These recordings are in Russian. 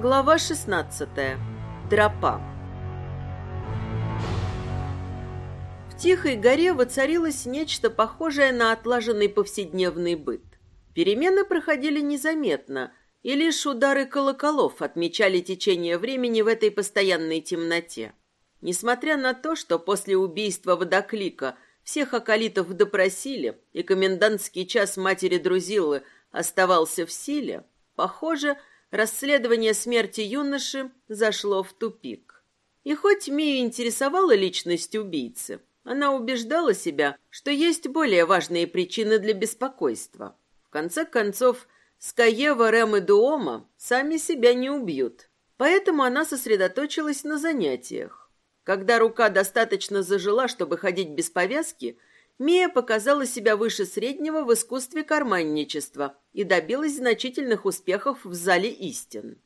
Глава 16. Тропа. В Тихой горе воцарилось нечто похожее на отлаженный повседневный быт. Перемены проходили незаметно, и лишь удары колоколов отмечали течение времени в этой постоянной темноте. Несмотря на то, что после убийства водоклика всех околитов допросили, и комендантский час матери Друзилы оставался в силе, похоже, расследование смерти юноши зашло в тупик. И хоть Мию интересовала личность убийцы, она убеждала себя, что есть более важные причины для беспокойства. В конце концов, Скаева, Рэм и Дуома сами себя не убьют, поэтому она сосредоточилась на занятиях. Когда рука достаточно зажила, чтобы ходить без повязки – Мия показала себя выше среднего в искусстве карманничества и добилась значительных успехов в зале истин.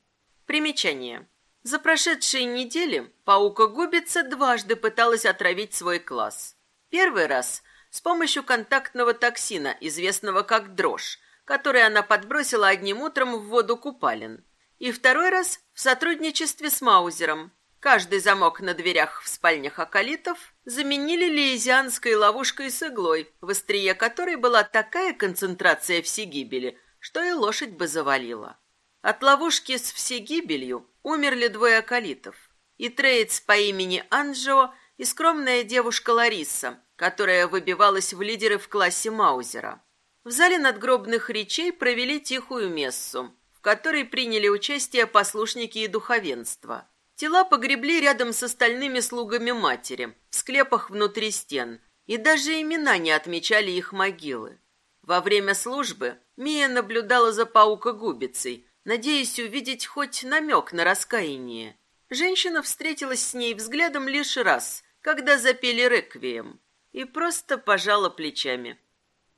Примечание. За прошедшие недели паука-губица дважды пыталась отравить свой класс. Первый раз с помощью контактного токсина, известного как дрожь, который она подбросила одним утром в воду купалин. И второй раз в сотрудничестве с Маузером, Каждый замок на дверях в спальнях акалитов заменили лиезианской ловушкой с иглой, в острие которой была такая концентрация всегибели, что и лошадь бы завалила. От ловушки с всегибелью умерли двое акалитов. И Трейдс по имени Анджио, и скромная девушка Лариса, которая выбивалась в лидеры в классе Маузера. В зале надгробных речей провели тихую мессу, в которой приняли участие послушники и духовенство – Тела погребли рядом с остальными слугами матери, в склепах внутри стен, и даже имена не отмечали их могилы. Во время службы Мия наблюдала за паукогубицей, надеясь увидеть хоть намек на раскаяние. Женщина встретилась с ней взглядом лишь раз, когда запели реквием, и просто пожала плечами.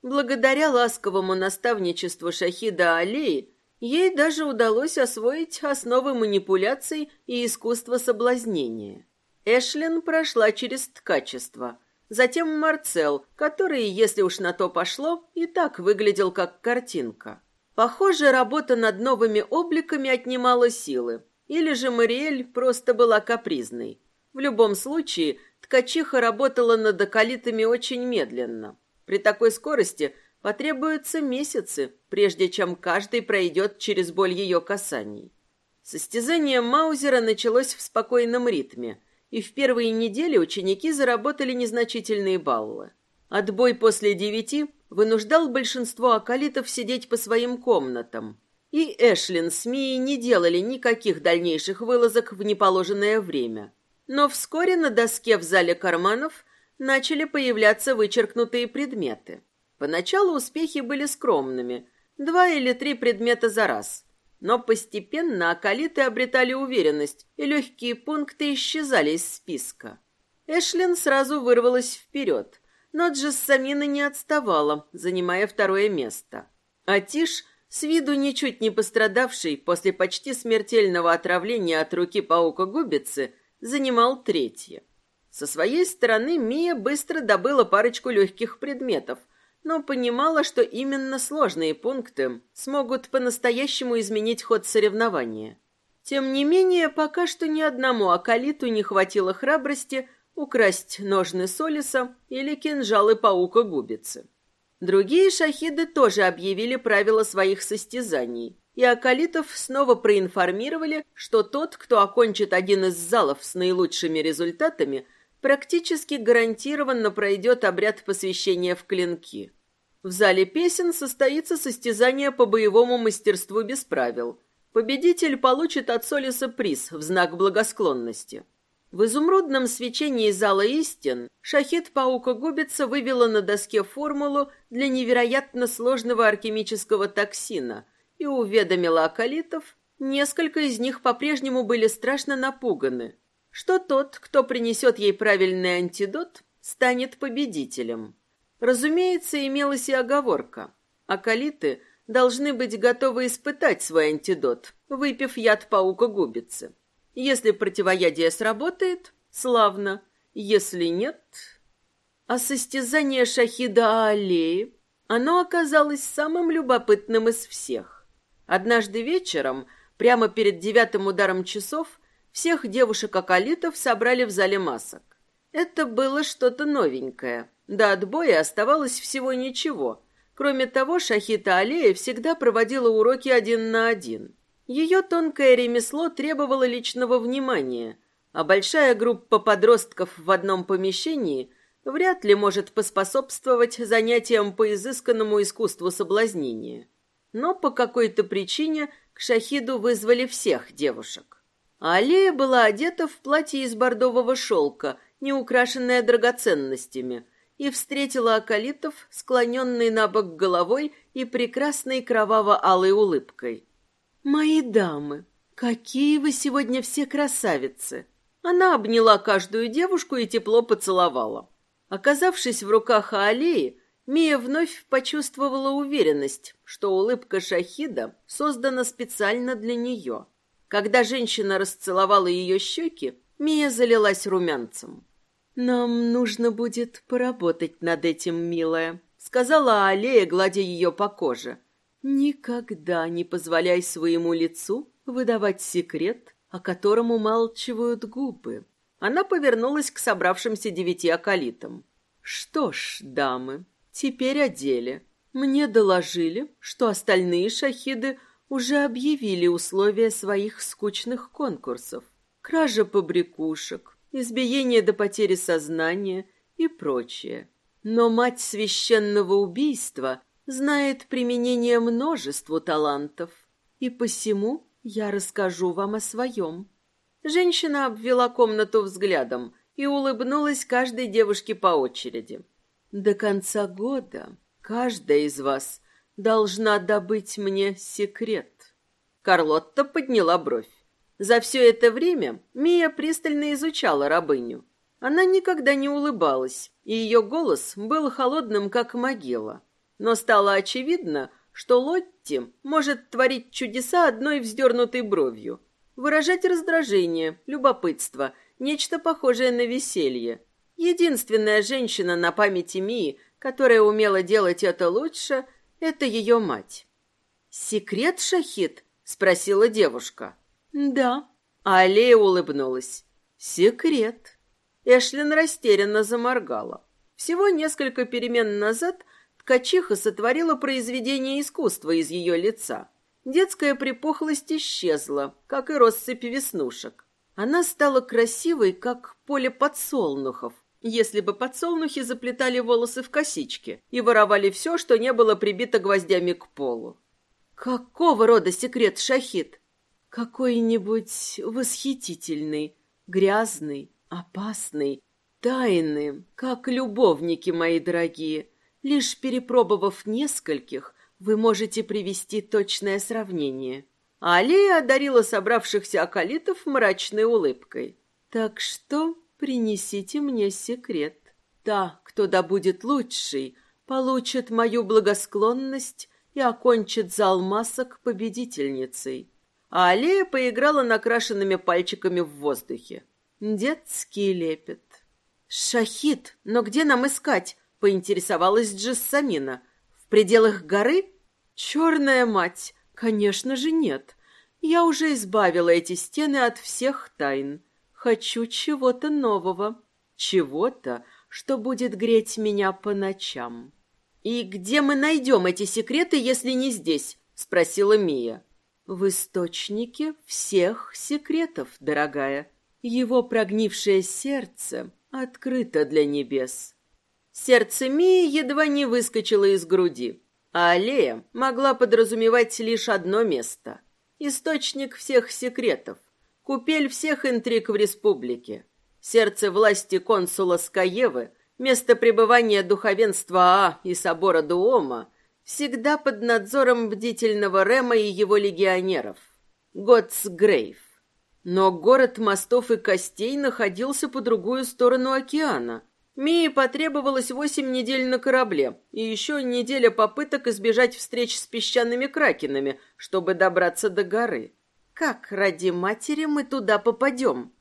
Благодаря ласковому наставничеству Шахида Алии Ей даже удалось освоить основы манипуляций и искусство соблазнения. Эшлин прошла через ткачество, затем Марцел, который, если уж на то пошло, и так выглядел как картинка. Похоже, работа над новыми обликами отнимала силы, или же Мариэль просто была капризной. В любом случае, ткачиха работала над околитами очень медленно. При такой скорости – Потребуются месяцы, прежде чем каждый пройдет через боль ее касаний. Состязание Маузера началось в спокойном ритме, и в первые недели ученики заработали незначительные баллы. Отбой после девяти вынуждал большинство акалитов сидеть по своим комнатам, и Эшлин с Мией не делали никаких дальнейших вылазок в неположенное время. Но вскоре на доске в зале карманов начали появляться вычеркнутые предметы. Поначалу успехи были скромными, два или три предмета за раз. Но постепенно акалиты обретали уверенность, и легкие пункты исчезали из списка. Эшлин сразу вырвалась вперед, но Джессамина не отставала, занимая второе место. А Тиш, с виду ничуть не пострадавший после почти смертельного отравления от руки паука-губицы, занимал третье. Со своей стороны Мия быстро добыла парочку легких предметов – но понимала, что именно сложные пункты смогут по-настоящему изменить ход соревнования. Тем не менее, пока что ни одному акалиту не хватило храбрости украсть ножны Солиса или кинжалы паука-губицы. Другие шахиды тоже объявили правила своих состязаний, и акалитов снова проинформировали, что тот, кто окончит один из залов с наилучшими результатами, практически гарантированно пройдет обряд посвящения в клинки. В зале песен состоится состязание по боевому мастерству без правил. Победитель получит от Солиса приз в знак благосклонности. В изумрудном свечении зала истин Шахид Паука-губица вывела на доске формулу для невероятно сложного алхимического токсина и уведомила акалитов, несколько из них по-прежнему были страшно напуганы, что тот, кто принесет ей правильный антидот, станет победителем. Разумеется, имелась и оговорка. Акалиты должны быть готовы испытать свой антидот, выпив яд паука-губицы. Если противоядие сработает, славно. Если нет... А состязание Шахида Аллеи, оно оказалось самым любопытным из всех. Однажды вечером прямо перед девятым ударом часов всех девушек-акалитов собрали в зале масок. Это было что-то новенькое. До отбоя оставалось всего ничего. Кроме того, Шахита Алея всегда проводила уроки один на один. Ее тонкое ремесло требовало личного внимания, а большая группа подростков в одном помещении вряд ли может поспособствовать занятиям по изысканному искусству соблазнения. Но по какой-то причине к Шахиду вызвали всех девушек. А Алия была одета в платье из бордового шелка, не украшенное драгоценностями, и встретила Акалитов, склоненной на бок головой и прекрасной кроваво-алой улыбкой. «Мои дамы, какие вы сегодня все красавицы!» Она обняла каждую девушку и тепло поцеловала. Оказавшись в руках Алии, Мия вновь почувствовала уверенность, что улыбка Шахида создана специально для нее. Когда женщина расцеловала ее щеки, Мия залилась румянцем. «Нам нужно будет поработать над этим, милая», — сказала Аллея, гладя ее по коже. «Никогда не позволяй своему лицу выдавать секрет, о котором умалчивают губы». Она повернулась к собравшимся девяти акалитам. «Что ж, дамы, Теперь о деле. Мне доложили, что остальные шахиды уже объявили условия своих скучных конкурсов. Кража побрякушек, избиение до потери сознания и прочее. Но мать священного убийства знает применение множеству талантов, и посему я расскажу вам о своем. Женщина обвела комнату взглядом и улыбнулась каждой девушке по очереди. До конца года каждая из вас должна добыть мне секрет. Карлотта подняла бровь. За все это время Мия пристально изучала рабыню. Она никогда не улыбалась, и ее голос был холодным, как могила. Но стало очевидно, что Лотти может творить чудеса одной вздернутой бровью, выражать раздражение, любопытство, нечто похожее на веселье. Единственная женщина на памяти Мии, которая умела делать это лучше, это ее мать. «Секрет, Шахид?» — спросила девушка. «Да». А Аллея улыбнулась. «Секрет». Эшлин растерянно заморгала. Всего несколько перемен назад ткачиха сотворила произведение искусства из ее лица. Детская припухлость исчезла, как и россыпь веснушек. Она стала красивой, как поле подсолнухов, если бы подсолнухи заплетали волосы в косички и воровали все, что не было прибито гвоздями к полу. Какого рода секрет, Шахид? Какой-нибудь восхитительный, грязный, опасный, тайный, как любовники мои дорогие. Лишь перепробовав нескольких, вы можете привести точное сравнение. Алия одарила собравшихся околитов мрачной улыбкой. Так что принесите мне секрет. Та, кто добудет лучший, получит мою благосклонность и окончит зал масок победительницей. А Аллея поиграла накрашенными пальчиками в воздухе. Детский лепет. «Шахид, но где нам искать?» — поинтересовалась Джессамина. «В пределах горы?» «Черная мать! Конечно же нет. Я уже избавила эти стены от всех тайн. Хочу чего-то нового, чего-то, что будет греть меня по ночам. «И где мы найдем эти секреты, если не здесь?» — спросила Мия. «В источнике всех секретов, дорогая. Его прогнившее сердце открыто для небес». Сердце Мии едва не выскочило из груди, а аллея могла подразумевать лишь одно место — источник всех секретов, Купель всех интриг в республике. Сердце власти консула Скаевы, место пребывания духовенства Аа и собора Дуома, всегда под надзором бдительного Рема и его легионеров. Готсгрейв. Но город мостов и костей находился по другую сторону океана. Мии потребовалось восемь недель на корабле и еще неделя попыток избежать встреч с песчаными кракенами, чтобы добраться до горы. Как ради матери мы туда попадем?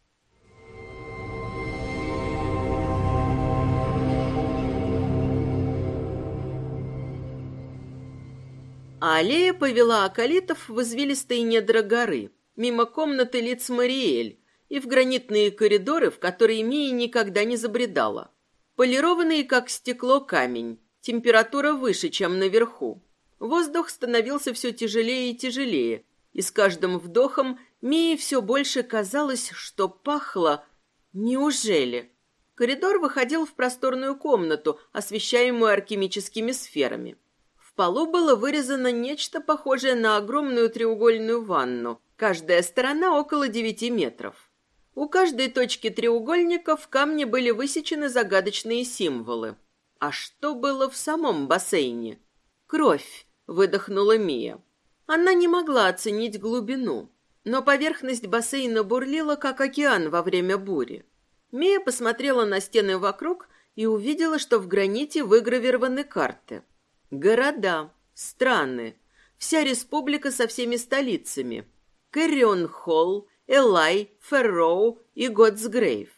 А аллея повела околитов в извилистые недра горы, мимо комнаты лиц Мариэль и в гранитные коридоры, в которые Мия никогда не забредала. Полированный, как стекло, камень, температура выше, чем наверху. Воздух становился все тяжелее и тяжелее, и с каждым вдохом Мии все больше казалось, что пахло... Неужели? Коридор выходил в просторную комнату, освещаемую алхимическими сферами. В полу было вырезано нечто похожее на огромную треугольную ванну, каждая сторона около девяти метров. У каждой точки треугольника в камне были высечены загадочные символы. А что было в самом бассейне? Кровь, выдохнула Мия. Она не могла оценить глубину, но поверхность бассейна бурлила, как океан во время бури. Мия посмотрела на стены вокруг и увидела, что в граните выгравированы карты. Города, страны, вся республика со всеми столицами. Кэррион-Холл, Элай, Ферроу и Готсгрейв.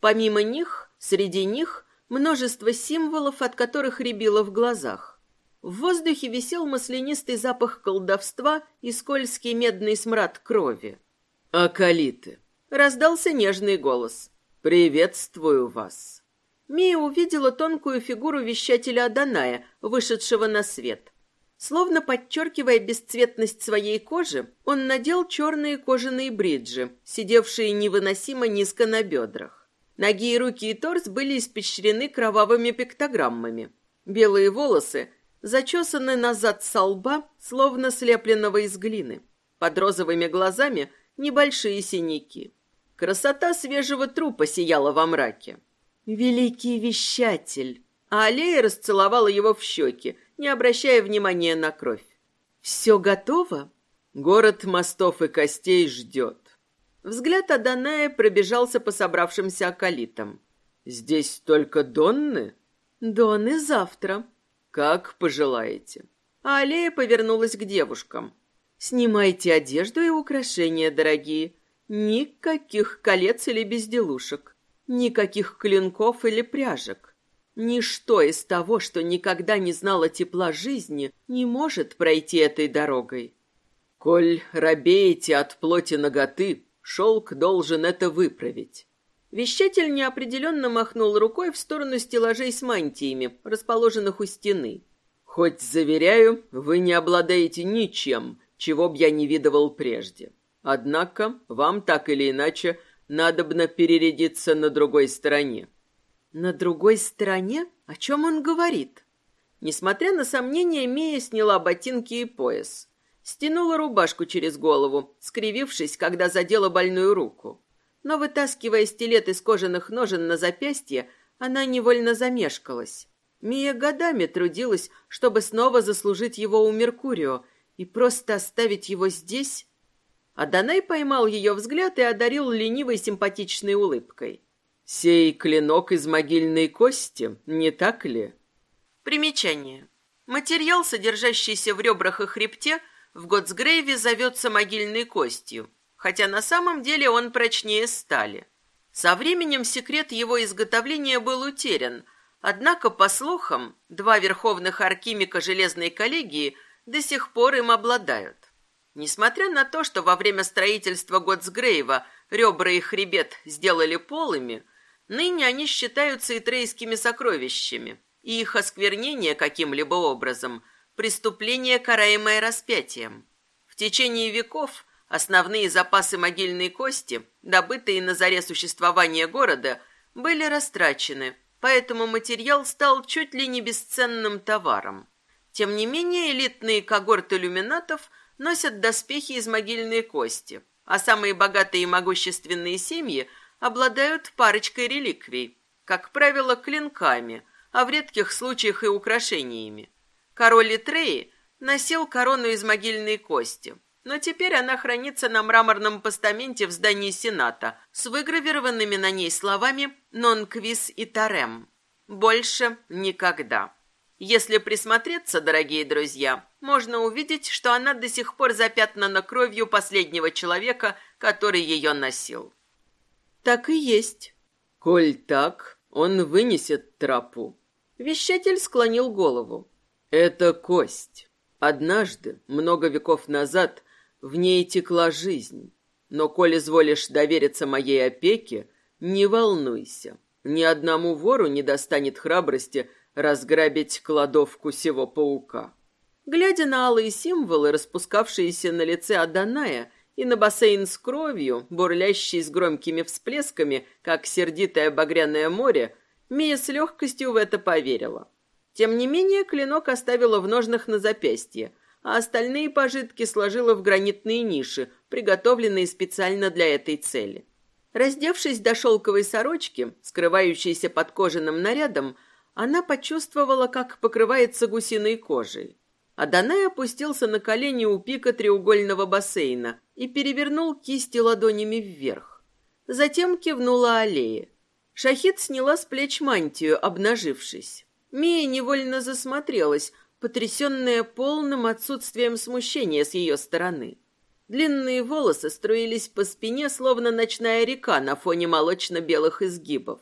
Помимо них, среди них множество символов, от которых рябило в глазах. В воздухе висел маслянистый запах колдовства и скользкий медный смрад крови. «Акалиты!» — раздался нежный голос. «Приветствую вас!» Мия увидела тонкую фигуру вещателя Аданая, вышедшего на свет. Словно подчеркивая бесцветность своей кожи, он надел черные кожаные бриджи, сидевшие невыносимо низко на бедрах. Ноги и руки и торс были испещрены кровавыми пиктограммами. Белые волосы зачесаны назад со лба, словно слепленного из глины. Под розовыми глазами небольшие синяки. Красота свежего трупа сияла во мраке. «Великий вещатель!» А Аллея расцеловала его в щеки, не обращая внимания на кровь. «Все готово?» Город мостов и костей ждет. Взгляд Аданая пробежался по собравшимся околитам. «Здесь только Донны?» «Донны завтра». «Как пожелаете». А Аллея повернулась к девушкам. «Снимайте одежду и украшения, дорогие. Никаких колец или безделушек. Никаких клинков или пряжек. Ничто из того, что никогда не знало тепла жизни, не может пройти этой дорогой. Коль робеете от плоти наготы, шелк должен это выправить. Вещатель неопределенно махнул рукой в сторону стеллажей с мантиями, расположенных у стены. Хоть, заверяю, вы не обладаете ничем, чего б я не видывал прежде. Однако вам так или иначе надобно перерядиться на другой стороне. На другой стороне? О чем он говорит? Несмотря на сомнения, Мия сняла ботинки и пояс. Стянула рубашку через голову, скривившись, когда задела больную руку. Но, вытаскивая стилет из кожаных ножен на запястье, она невольно замешкалась. Мия годами трудилась, чтобы снова заслужить его у Меркурио и просто оставить его здесь. Аданай поймал ее взгляд и одарил ленивой симпатичной улыбкой. Сей клинок из могильной кости, не так ли? Примечание. Материал, содержащийся в ребрах и хребте, в Готсгрейве зовется могильной костью, хотя на самом деле он прочнее стали. Со временем секрет его изготовления был утерян, однако, по слухам, два верховных архимика Железной коллегии до сих пор им обладают. Несмотря на то, что во время строительства Готсгрейва ребра и хребет сделали полыми, Ныне они считаются итрейскими сокровищами, и их осквернение каким-либо образом – преступление, караемое распятием. В течение веков основные запасы могильной кости, добытые на заре существования города, были растрачены, поэтому материал стал чуть ли не бесценным товаром. Тем не менее, элитные когорты люминатов носят доспехи из могильной кости, а самые богатые и могущественные семьи – обладают парочкой реликвий, как правило, клинками, а в редких случаях и украшениями. Король Литреи носил корону из могильной кости, но теперь она хранится на мраморном постаменте в здании Сената с выгравированными на ней словами «Non quis и Тарем». Больше никогда. Если присмотреться, дорогие друзья, можно увидеть, что она до сих пор запятнана кровью последнего человека, который ее носил. Так и есть. Коль так, он вынесет тропу. Вещатель склонил голову. Это кость. Однажды, много веков назад, в ней текла жизнь. Но, коли изволишь довериться моей опеке, не волнуйся. Ни одному вору не достанет храбрости разграбить кладовку сего паука. Глядя на алые символы, распускавшиеся на лице Аданая, и на бассейн с кровью, бурлящий с громкими всплесками, как сердитое багряное море, Мия с легкостью в это поверила. Тем не менее, клинок оставила в ножнах на запястье, а остальные пожитки сложила в гранитные ниши, приготовленные специально для этой цели. Раздевшись до шелковой сорочки, скрывающейся под кожаным нарядом, она почувствовала, как покрывается гусиной кожей. Аданай опустился на колени у пика треугольного бассейна и перевернул кисти ладонями вверх. Затем кивнула аллея. Шахид сняла с плеч мантию, обнажившись. Мия невольно засмотрелась, потрясенная полным отсутствием смущения с ее стороны. Длинные волосы струились по спине, словно ночная река на фоне молочно-белых изгибов.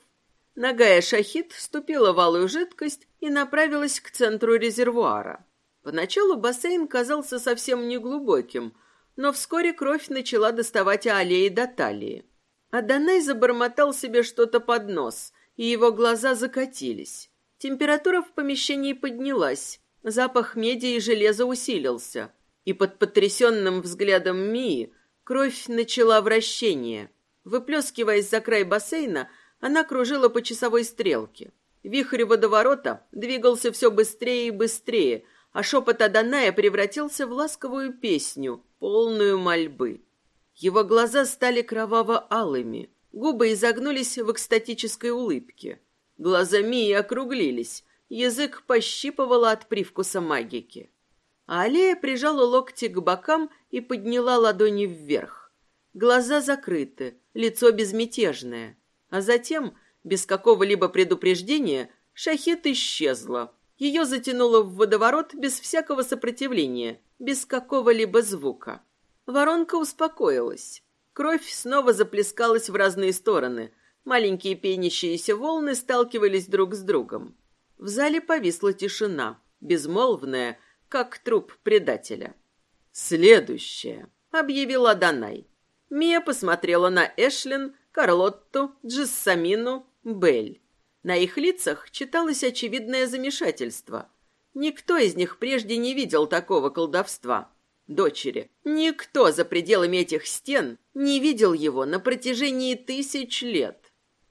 Ногая Шахид вступила в алую жидкость и направилась к центру резервуара. Поначалу бассейн казался совсем неглубоким, но вскоре кровь начала доставать аллеи до талии. Аданай забормотал себе что-то под нос, и его глаза закатились. Температура в помещении поднялась, запах меди и железа усилился, и под потрясенным взглядом Мии кровь начала вращение. Выплескиваясь за край бассейна, она кружила по часовой стрелке. Вихрь водоворота двигался все быстрее и быстрее, а шепот Аданая превратился в ласковую песню, полную мольбы. Его глаза стали кроваво-алыми, губы изогнулись в экстатической улыбке. Глаза Мии округлились, язык пощипывало от привкуса магики. А Аллея прижала локти к бокам и подняла ладони вверх. Глаза закрыты, лицо безмятежное. А затем, без какого-либо предупреждения, Шахет исчезла, ее затянуло в водоворот без всякого сопротивления, без какого-либо звука. Воронка успокоилась. Кровь снова заплескалась в разные стороны. Маленькие пенящиеся волны сталкивались друг с другом. В зале повисла тишина, безмолвная, как труп предателя. «Следующее», — объявила Данай. Мия посмотрела на Эшлин, Карлотту, Джессамину, Бель. На их лицах читалось очевидное замешательство. Никто из них прежде не видел такого колдовства. Дочери, никто за пределами этих стен не видел его на протяжении тысяч лет.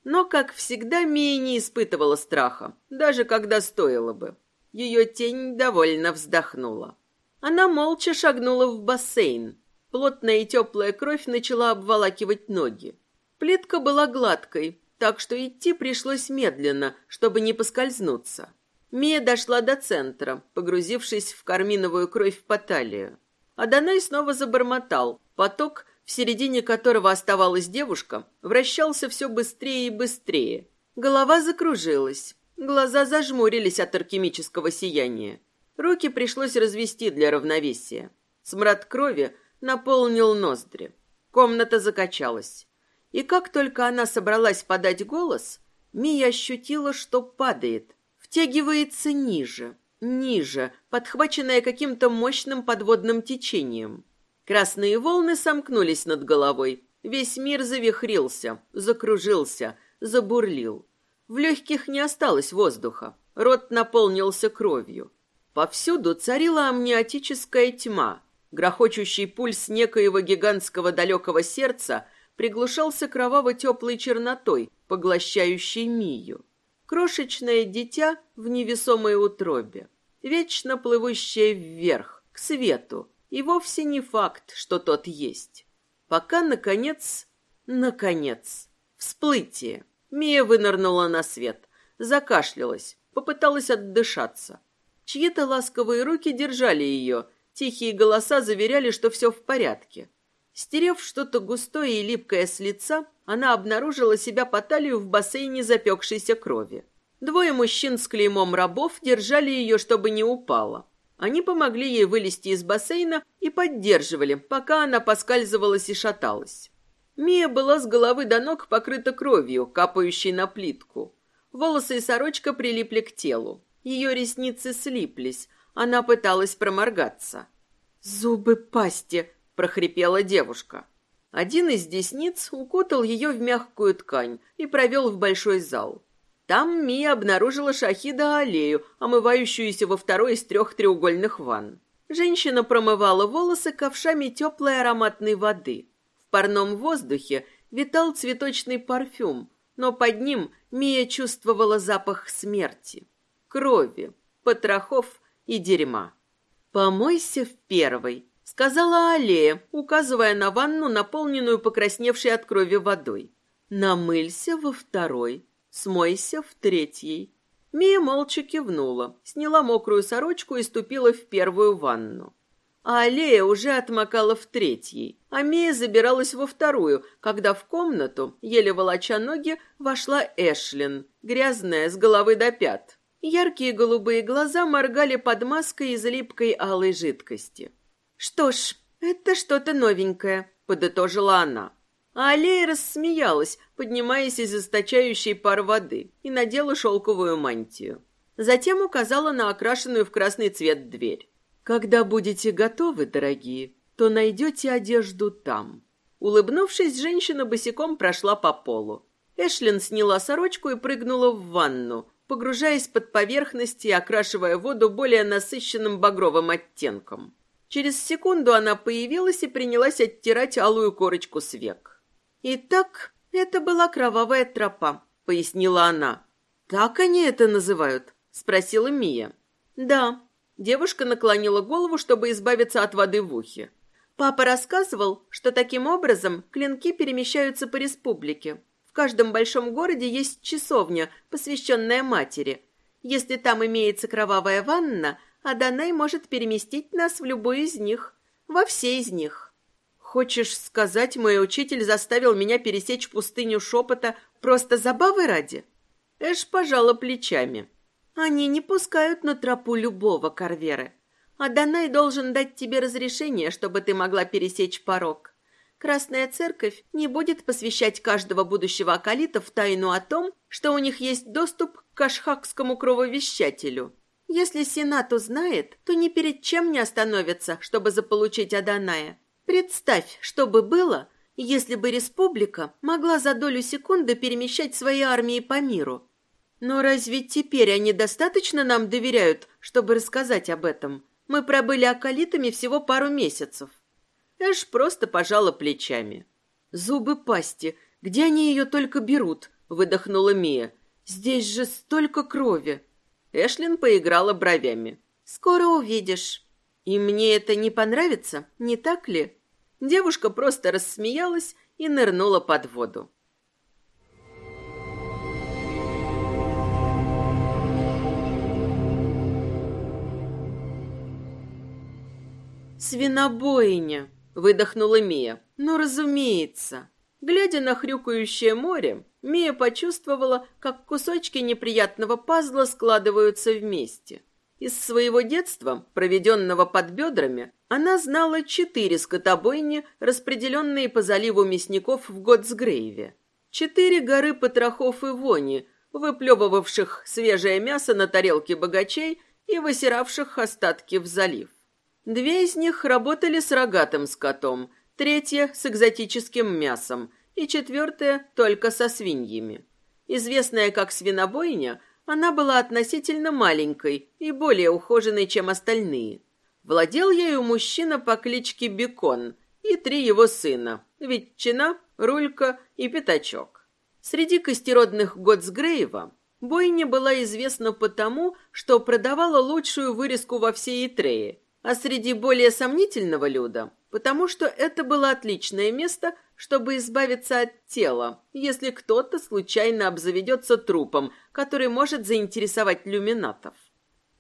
Но, как всегда, Мия не испытывала страха, даже когда стоило бы. Ее тень довольно вздохнула. Она молча шагнула в бассейн. Плотная и теплая кровь начала обволакивать ноги. Плитка была гладкой, так что идти пришлось медленно, чтобы не поскользнуться. Мия дошла до центра, погрузившись в карминовую кровь по талию. Адонай снова забормотал. Поток, в середине которого оставалась девушка, вращался все быстрее и быстрее. Голова закружилась, глаза зажмурились от алхимического сияния. Руки пришлось развести для равновесия. Смрад крови наполнил ноздри. Комната закачалась. И как только она собралась подать голос, Мия ощутила, что падает, втягивается ниже, ниже, подхваченная каким-то мощным подводным течением. Красные волны сомкнулись над головой. Весь мир завихрился, закружился, забурлил. В легких не осталось воздуха. Рот наполнился кровью. Повсюду царила амниотическая тьма. Грохочущий пульс некоего гигантского далекого сердца – приглушался кроваво-теплой чернотой, поглощающей Мию. Крошечное дитя в невесомой утробе, вечно плывущее вверх, к свету, и вовсе не факт, что тот есть. Пока, наконец, наконец, всплытие. Мия вынырнула на свет, закашлялась, попыталась отдышаться. Чьи-то ласковые руки держали ее, тихие голоса заверяли, что все в порядке. Стерев что-то густое и липкое с лица, она обнаружила себя по талию в бассейне запекшейся крови. Двое мужчин с клеймом рабов держали ее, чтобы не упала. Они помогли ей вылезти из бассейна и поддерживали, пока она поскальзывалась и шаталась. Мия была с головы до ног покрыта кровью, капающей на плитку. Волосы и сорочка прилипли к телу. Ее ресницы слиплись. Она пыталась проморгаться. «Зубы пасти!» — прохрипела девушка. Один из десниц укутал ее в мягкую ткань и провел в большой зал. Там Мия обнаружила Шахида аллею, омывающуюся во второй из трех треугольных ванн. Женщина промывала волосы ковшами теплой ароматной воды. В парном воздухе витал цветочный парфюм, но под ним Мия чувствовала запах смерти, крови, потрохов и дерьма. «Помойся в первой», — сказала Аллея, указывая на ванну, наполненную покрасневшей от крови водой. «Намылься во второй, смойся в третьей». Мия молча кивнула, сняла мокрую сорочку и ступила в первую ванну. А аллея уже отмокала в третьей, а Мия забиралась во вторую, когда в комнату, еле волоча ноги, вошла Эшлин, грязная с головы до пят. Яркие голубые глаза моргали под маской из липкой алой жидкости. «Что ж, это что-то новенькое», — подытожила она. А Аллея рассмеялась, поднимаясь из источающей пар воды, и надела шелковую мантию. Затем указала на окрашенную в красный цвет дверь. «Когда будете готовы, дорогие, то найдете одежду там». Улыбнувшись, женщина босиком прошла по полу. Эшлин сняла сорочку и прыгнула в ванну, погружаясь под поверхность и окрашивая воду более насыщенным багровым оттенком. Через секунду она появилась и принялась оттирать алую корочку с век. «Итак, это была кровавая тропа», — пояснила она. «Так они это называют?» — спросила Мия. «Да». Девушка наклонила голову, чтобы избавиться от воды в ухе. Папа рассказывал, что таким образом клинки перемещаются по республике. В каждом большом городе есть часовня, посвященная матери. Если там имеется кровавая ванна, Аданай может переместить нас в любую из них, во все из них. Хочешь сказать, мой учитель заставил меня пересечь пустыню шепота просто забавы ради? Эш пожала плечами. Они не пускают на тропу любого корверы. А Данай должен дать тебе разрешение, чтобы ты могла пересечь порог. Красная церковь не будет посвящать каждого будущего акалита в тайну о том, что у них есть доступ к ашхакскому крововещателю. Если Сенат узнает, то ни перед чем не остановится, чтобы заполучить Аданая. Представь, что бы было, если бы республика могла за долю секунды перемещать свои армии по миру. Но разве теперь они достаточно нам доверяют, чтобы рассказать об этом? Мы пробыли околитами всего пару месяцев. Эш просто пожала плечами. «Зубы пасти, где они ее только берут?» — выдохнула Мия. «Здесь же столько крови!» Эшлин поиграла бровями. «Скоро увидишь. И мне это не понравится, не так ли?» Девушка просто рассмеялась и нырнула под воду. «Свинобойня!» — выдохнула Мия. «Ну, разумеется!» Глядя на хрюкающее море, Мия почувствовала, как кусочки неприятного пазла складываются вместе. Из своего детства, проведенного под бедрами, она знала четыре скотобойни, распределенные по заливу мясников в Готсгрейве. Четыре горы потрохов и вони, выплевывавших свежее мясо на тарелки богачей и высиравших остатки в залив. Две из них работали с рогатым скотом, третья — с экзотическим мясом и четвертая — только со свиньями. Известная как свинобойня — она была относительно маленькой и более ухоженной, чем остальные. Владел ею мужчина по кличке Бекон и три его сына – Ветчина, Рулька и Пятачок. Среди костеродных Готсгрейва бойня была известна потому, что продавала лучшую вырезку во всей Итрее, а среди более сомнительного люда – потому что это было отличное место – чтобы избавиться от тела, если кто-то случайно обзаведется трупом, который может заинтересовать люминатов.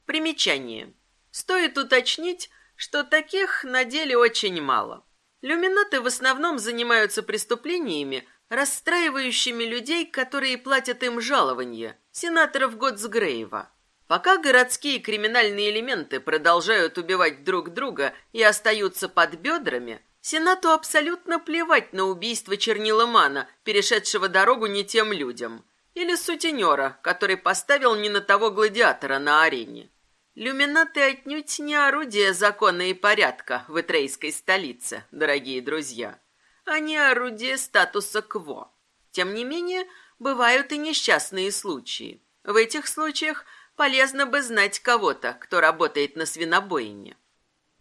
Примечание. Стоит уточнить, что таких на деле очень мало. Люминаты в основном занимаются преступлениями, расстраивающими людей, которые платят им жалование, сенаторов Готсгрейва. Пока городские криминальные элементы продолжают убивать друг друга и остаются под бедрами – Сенату абсолютно плевать на убийство Черниломана, перешедшего дорогу не тем людям. Или сутенера, который поставил не на того гладиатора на арене. Люминаты отнюдь не орудие закона и порядка в итрейской столице, дорогие друзья. Они орудие статуса кво. Тем не менее, бывают и несчастные случаи. В этих случаях полезно бы знать кого-то, кто работает на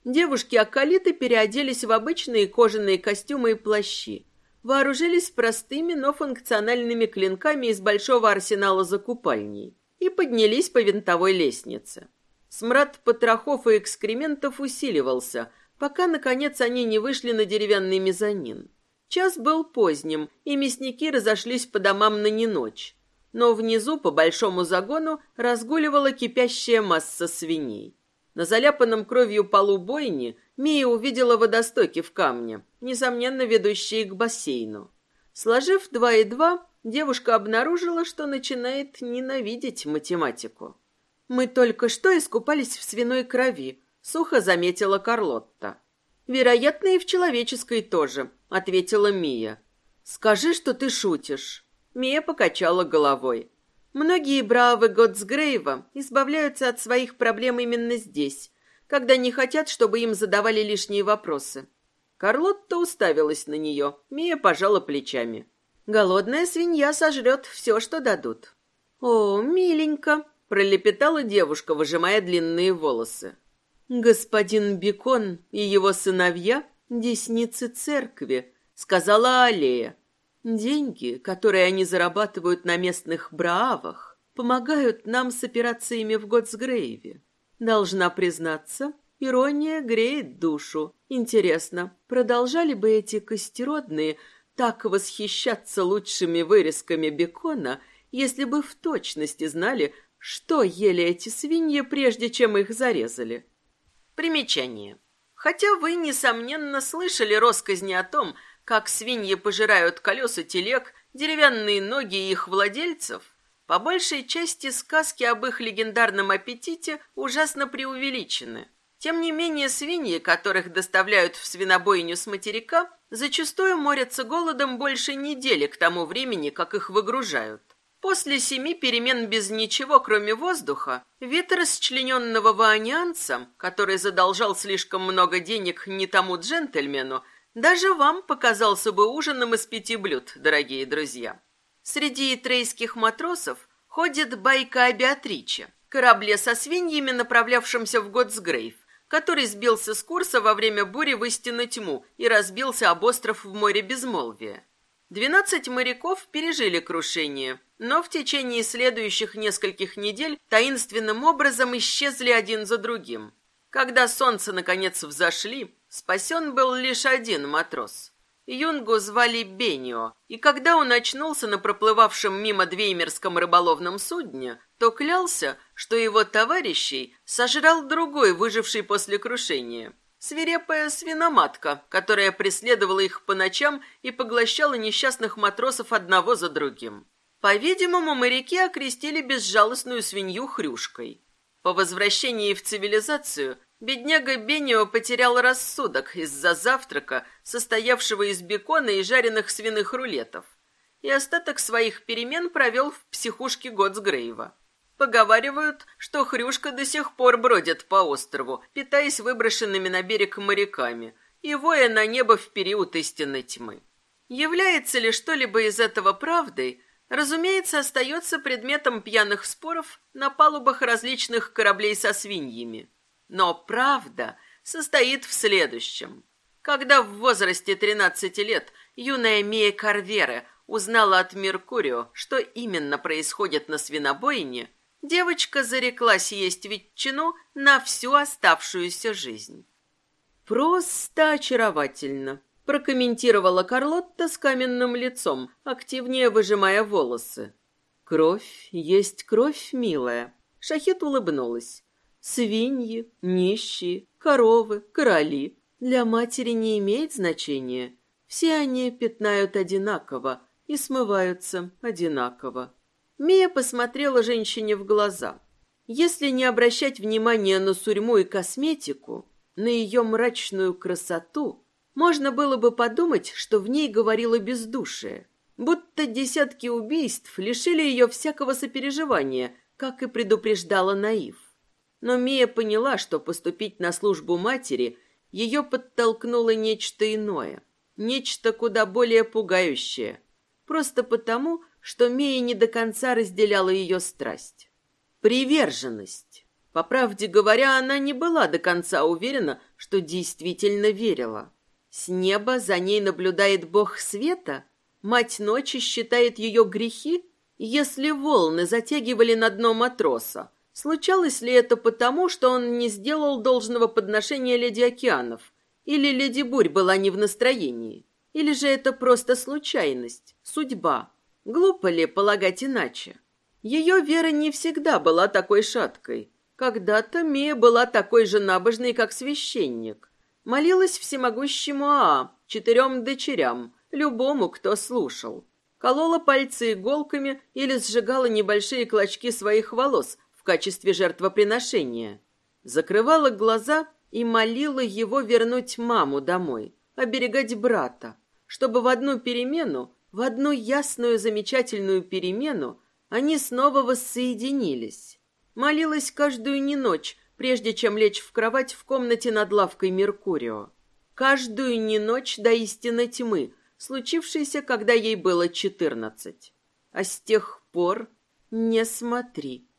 свинобойне. Девушки-акколиты переоделись в обычные кожаные костюмы и плащи. Вооружились простыми, но функциональными клинками из большого арсенала закупальней и поднялись по винтовой лестнице. Смрад потрохов и экскрементов усиливался, пока, наконец, они не вышли на деревянный мезонин. Час был поздним, и мясники разошлись по домам на не ночь. Но внизу, по большому загону, разгуливала кипящая масса свиней. На заляпанном кровью полу бойни Мия увидела водостоки в камне, несомненно ведущие к бассейну. Сложив два и два, девушка обнаружила, что начинает ненавидеть математику. «Мы только что искупались в свиной крови», — сухо заметила Карлотта. «Вероятно, и в человеческой тоже», — ответила Мия. «Скажи, что ты шутишь». Мия покачала головой. «Многие бравы Готсгрейва избавляются от своих проблем именно здесь, когда не хотят, чтобы им задавали лишние вопросы». Карлотта уставилась на нее. Мия пожала плечами. «Голодная свинья сожрет все, что дадут». «О, миленько», пролепетала девушка, выжимая длинные волосы. Господин Бекон и его сыновья десницы церкви, сказала Аллея. Деньги, которые они зарабатывают на местных браавах, помогают нам с операциями в Готсгрейве. Должна признаться, ирония греет душу. Интересно, продолжали бы эти костеродные так восхищаться лучшими вырезками бекона, если бы в точности знали, что ели эти свиньи, прежде чем их зарезали? Примечание. Хотя вы, несомненно, слышали россказни о том, как свиньи пожирают колеса телег, деревянные ноги их владельцев, по большей части сказки об их легендарном аппетите ужасно преувеличены. Тем не менее, свиньи, которых доставляют в свинобойню с материка, зачастую морятся голодом больше недели к тому времени, как их выгружают. После семи перемен без ничего, кроме воздуха, вид расчлененного ваонианца, который задолжал слишком много денег не тому джентльмену, даже вам показался бы ужином из пяти блюд, дорогие друзья. Среди трейских матросов ходит байка о Беатриче, корабле со свиньями, направлявшемся в Готсгрейв, который сбился с курса во время бури в истинную тьму и разбился об остров в море безмолвия. Двенадцать моряков пережили крушение, но в течение следующих нескольких недель таинственным образом исчезли один за другим. Когда солнце наконец взошли, спасен был лишь один матрос. Юнгу звали Бенио, и когда он очнулся на проплывавшем мимо Двеймерском рыболовном судне, то клялся, что его товарищей сожрал другой, выживший после крушения. Свирепая свиноматка, которая преследовала их по ночам и поглощала несчастных матросов одного за другим. По-видимому, моряки окрестили безжалостную свинью хрюшкой. По возвращении в цивилизацию бедняга Бенио потерял рассудок из-за завтрака, состоявшего из бекона и жареных свиных рулетов, и остаток своих перемен провел в психушке Готсгрейва. Поговаривают, что Хрюшка до сих пор бродит по острову, питаясь выброшенными на берег моряками и воя на небо в период истинной тьмы. Является ли что-либо из этого правдой, разумеется, остается предметом пьяных споров на палубах различных кораблей со свиньями. Но правда состоит в следующем. Когда в возрасте 13 лет юная Мия Карвера узнала от Меркурио, что именно происходит на свинобойне, девочка зареклась есть ветчину на всю оставшуюся жизнь. «Просто очаровательно», — прокомментировала Карлотта с каменным лицом, активнее выжимая волосы. «Кровь есть кровь, милая», — Шахет улыбнулась. «Свиньи, нищие, коровы, короли. Для матери не имеет значения. Все они пятнают одинаково и смываются одинаково. Мия посмотрела женщине в глаза. Если не обращать внимания на сурьму и косметику, на ее мрачную красоту, можно было бы подумать, что в ней говорило бездушие. Будто десятки убийств лишили ее всякого сопереживания, как и предупреждала Наив. Но Мия поняла, что поступить на службу матери ее подтолкнуло нечто иное, нечто куда более пугающее, просто потому, что Мия не до конца разделяла ее страсть. Приверженность. По правде говоря, она не была до конца уверена, что действительно верила. С неба за ней наблюдает бог света? Мать ночи считает ее грехи? Если волны затягивали на дно матроса, случалось ли это потому, что он не сделал должного подношения леди океанов? Или леди Бурь была не в настроении? Или же это просто случайность, судьба? Глупо ли полагать иначе? Ее вера не всегда была такой шаткой. Когда-то Мия была такой же набожной, как священник. Молилась всемогущему Аа, четырем дочерям, любому, кто слушал. Колола пальцы иголками или сжигала небольшие клочки своих волос качестве жертвоприношения. Закрывала глаза и молила его вернуть маму домой, оберегать брата, чтобы в одну перемену, в одну ясную замечательную перемену они снова воссоединились. Молилась каждую не ночь, прежде чем лечь в кровать в комнате над лавкой Меркурио. Каждую не ночь до истины тьмы, случившейся, когда ей было четырнадцать. А с тех пор не смотри.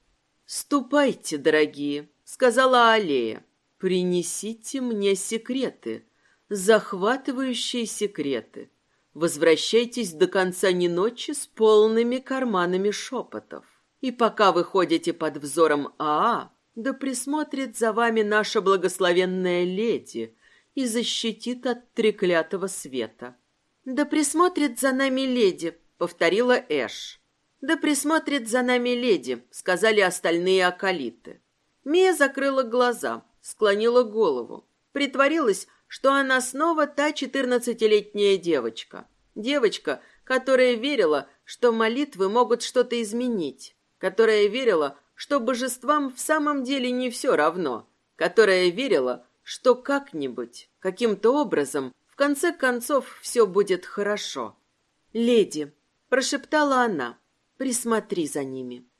«Ступайте, дорогие», — сказала Аллея. «Принесите мне секреты, захватывающие секреты. Возвращайтесь до конца не ночи с полными карманами шепотов. И пока вы ходите под взором Аа, да присмотрит за вами наша благословенная леди и защитит от треклятого света. Да присмотрит за нами леди, повторила Эш. Да присмотрит за нами леди, сказали остальные акалиты. Мия закрыла глаза, склонила голову, притворилась, что она снова та четырнадцатилетняя девочка. Девочка, которая верила, что молитвы могут что-то изменить, которая верила, что божествам в самом деле не все равно, которая верила, что как-нибудь, каким-то образом, в конце концов, все будет хорошо. «Леди», — прошептала она, — «присмотри за ними».